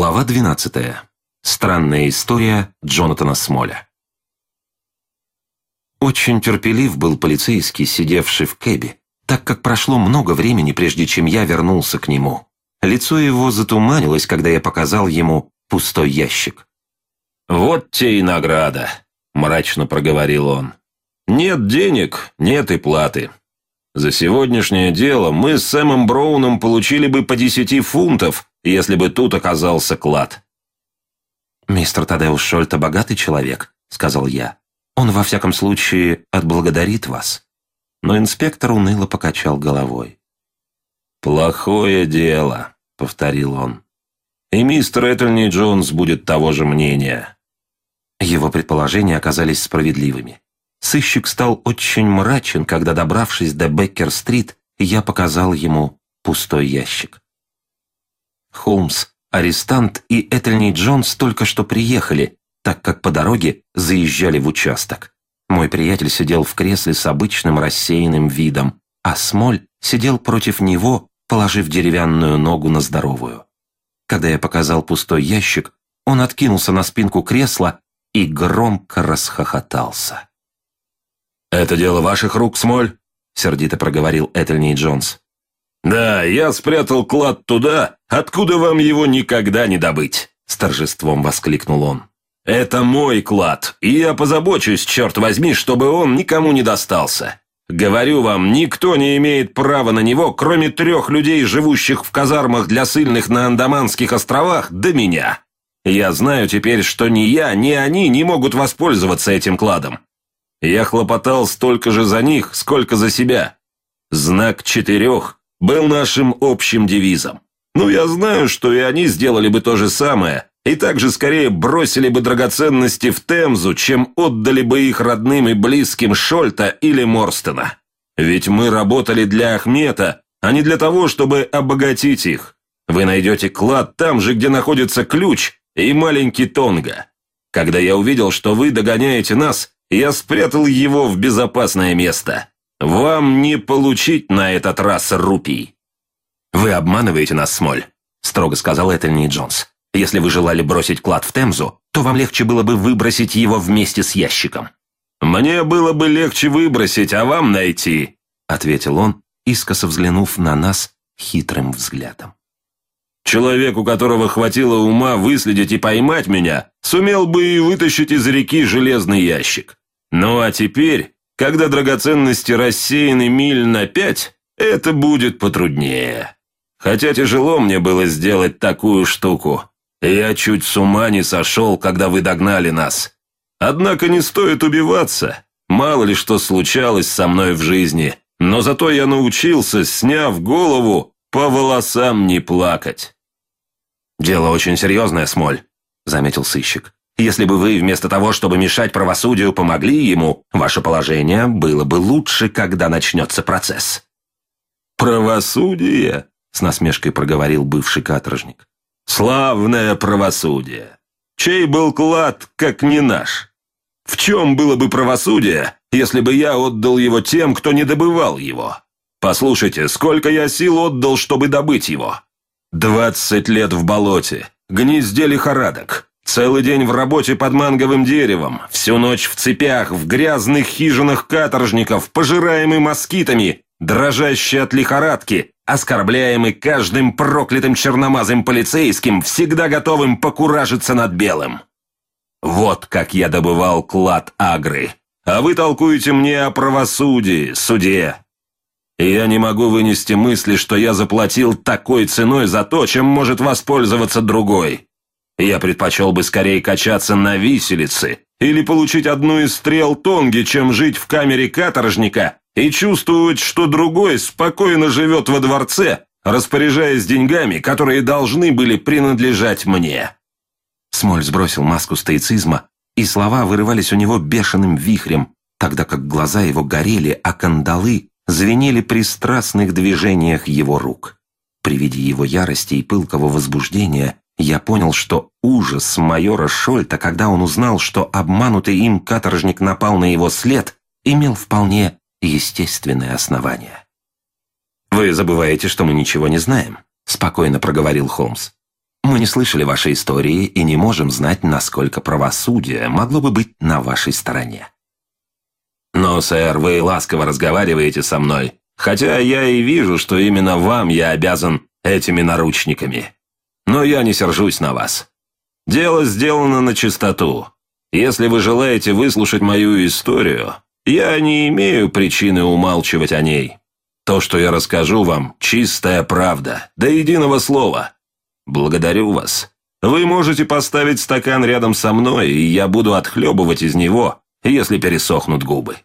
Глава 12. Странная история Джонатана Смоля. Очень терпелив был полицейский, сидевший в кэбе, так как прошло много времени, прежде чем я вернулся к нему. Лицо его затуманилось, когда я показал ему пустой ящик. «Вот те и награда», – мрачно проговорил он. «Нет денег, нет и платы. За сегодняшнее дело мы с Сэмом Броуном получили бы по десяти фунтов, если бы тут оказался клад». «Мистер Тадеуш Шольта богатый человек», — сказал я. «Он, во всяком случае, отблагодарит вас». Но инспектор уныло покачал головой. «Плохое дело», — повторил он. «И мистер Этельни Джонс будет того же мнения». Его предположения оказались справедливыми. Сыщик стал очень мрачен, когда, добравшись до Беккер-стрит, я показал ему пустой ящик. Холмс, арестант и Этельни Джонс только что приехали, так как по дороге заезжали в участок. Мой приятель сидел в кресле с обычным рассеянным видом, а Смоль сидел против него, положив деревянную ногу на здоровую. Когда я показал пустой ящик, он откинулся на спинку кресла и громко расхохотался. «Это дело ваших рук, Смоль?» — сердито проговорил Этельни Джонс. «Да, я спрятал клад туда, откуда вам его никогда не добыть», — с торжеством воскликнул он. «Это мой клад, и я позабочусь, черт возьми, чтобы он никому не достался. Говорю вам, никто не имеет права на него, кроме трех людей, живущих в казармах для сильных на Андаманских островах, до меня. Я знаю теперь, что ни я, ни они не могут воспользоваться этим кладом. Я хлопотал столько же за них, сколько за себя. Знак четырех был нашим общим девизом. Ну, я знаю, что и они сделали бы то же самое, и также скорее бросили бы драгоценности в Темзу, чем отдали бы их родным и близким Шольта или Морстена. Ведь мы работали для Ахмета, а не для того, чтобы обогатить их. Вы найдете клад там же, где находится ключ и маленький Тонга. Когда я увидел, что вы догоняете нас, я спрятал его в безопасное место. Вам не получить на этот раз рупий». «Вы обманываете нас, Смоль», — строго сказал Этельни Джонс. «Если вы желали бросить клад в Темзу, то вам легче было бы выбросить его вместе с ящиком». «Мне было бы легче выбросить, а вам найти», — ответил он, искоса взглянув на нас хитрым взглядом. Человек, у которого хватило ума выследить и поймать меня, сумел бы и вытащить из реки железный ящик. Ну а теперь, когда драгоценности рассеяны миль на пять, это будет потруднее. Хотя тяжело мне было сделать такую штуку. Я чуть с ума не сошел, когда вы догнали нас. Однако не стоит убиваться. Мало ли что случалось со мной в жизни. Но зато я научился, сняв голову, по волосам не плакать. «Дело очень серьезное, Смоль», — заметил сыщик. Если бы вы вместо того, чтобы мешать правосудию, помогли ему, ваше положение было бы лучше, когда начнется процесс». «Правосудие?» — с насмешкой проговорил бывший каторжник. «Славное правосудие! Чей был клад, как не наш? В чем было бы правосудие, если бы я отдал его тем, кто не добывал его? Послушайте, сколько я сил отдал, чтобы добыть его? Двадцать лет в болоте, гнезде лихорадок, Целый день в работе под манговым деревом, всю ночь в цепях, в грязных хижинах каторжников, пожираемый москитами, дрожащий от лихорадки, оскорбляемый каждым проклятым черномазым полицейским, всегда готовым покуражиться над белым. Вот как я добывал клад Агры. А вы толкуете мне о правосудии, суде. Я не могу вынести мысли, что я заплатил такой ценой за то, чем может воспользоваться другой. Я предпочел бы скорее качаться на виселице или получить одну из стрел Тонги, чем жить в камере каторжника и чувствовать, что другой спокойно живет во дворце, распоряжаясь деньгами, которые должны были принадлежать мне». Смоль сбросил маску стоицизма, и слова вырывались у него бешеным вихрем, тогда как глаза его горели, а кандалы звенели при страстных движениях его рук. При виде его ярости и пылкого возбуждения я понял, что ужас майора Шольта, когда он узнал, что обманутый им каторжник напал на его след, имел вполне естественное основание. «Вы забываете, что мы ничего не знаем», — спокойно проговорил Холмс. Мы не слышали вашей истории и не можем знать, насколько правосудие могло бы быть на вашей стороне. Но, сэр, вы ласково разговариваете со мной, хотя я и вижу, что именно вам я обязан этими наручниками. Но я не сержусь на вас. Дело сделано на чистоту. Если вы желаете выслушать мою историю, я не имею причины умалчивать о ней. То, что я расскажу вам, чистая правда, до единого слова. Благодарю вас. Вы можете поставить стакан рядом со мной, и я буду отхлебывать из него, если пересохнут губы.